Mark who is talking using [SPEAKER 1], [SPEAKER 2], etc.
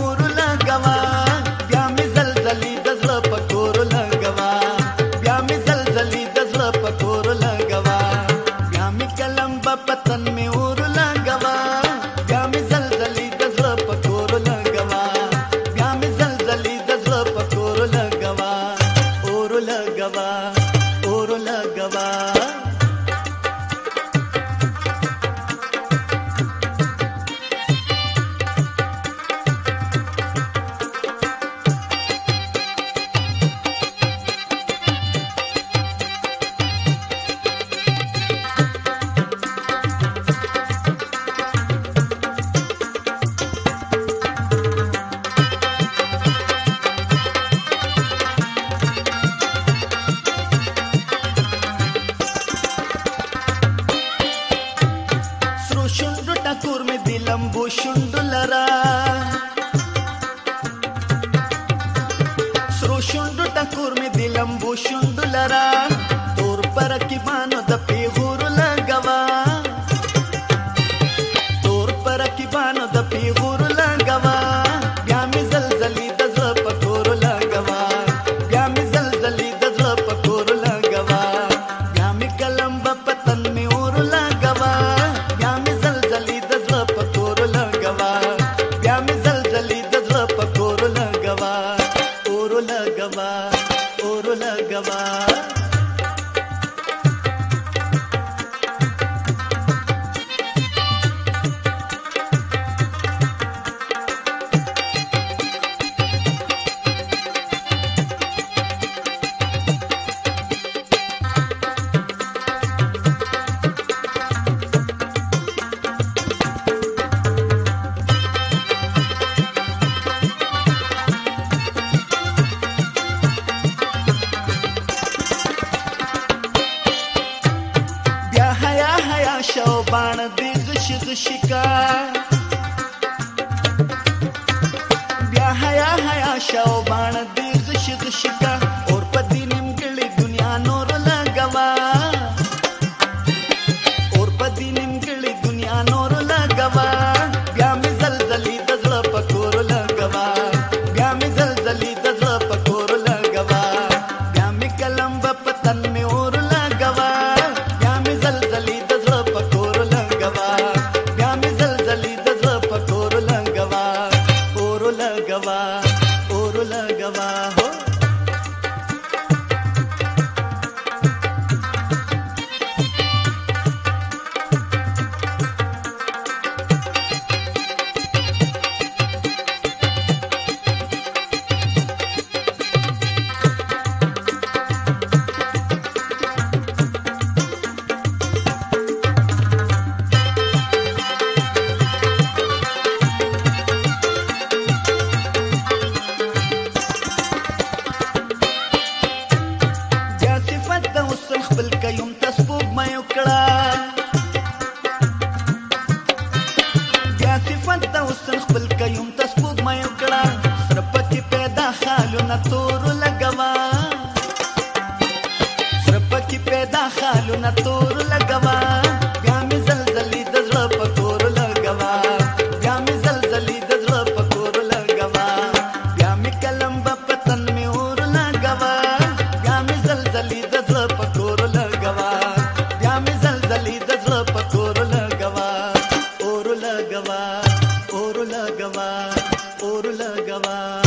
[SPEAKER 1] ஒரு دوو شوندو لرا سرو شوندو ټکور می دلمبو شوندو لرا تور پر کیبانو د پیغور لګوا تور پر کیبانو د پیغور بان دې غش غش کا بیا حیا حیا شاو بان دې غش غش کا نه تور لګوا سرپ کې پیدا خالو نه تور لګوا بیا مې زلزلې د زړه په تور لګوا بیا مې زلزلې د زړه په تور لګوا بیا مې کلم په تن مې اور لګوا بیا مې زلزلې د زړه په تور لګوا بیا مې زلزلې د زړه په تور لګوا اور لګوا اور لګوا اور لګوا